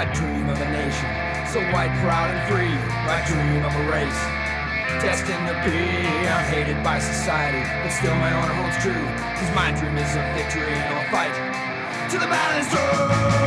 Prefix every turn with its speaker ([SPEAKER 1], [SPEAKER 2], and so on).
[SPEAKER 1] of a nation. So white, proud, and free. I dream of a race. Destined to be I'm hated by society, but still my honor holds true. Cause my dream is a victory, and I'll fight. To the battle is through.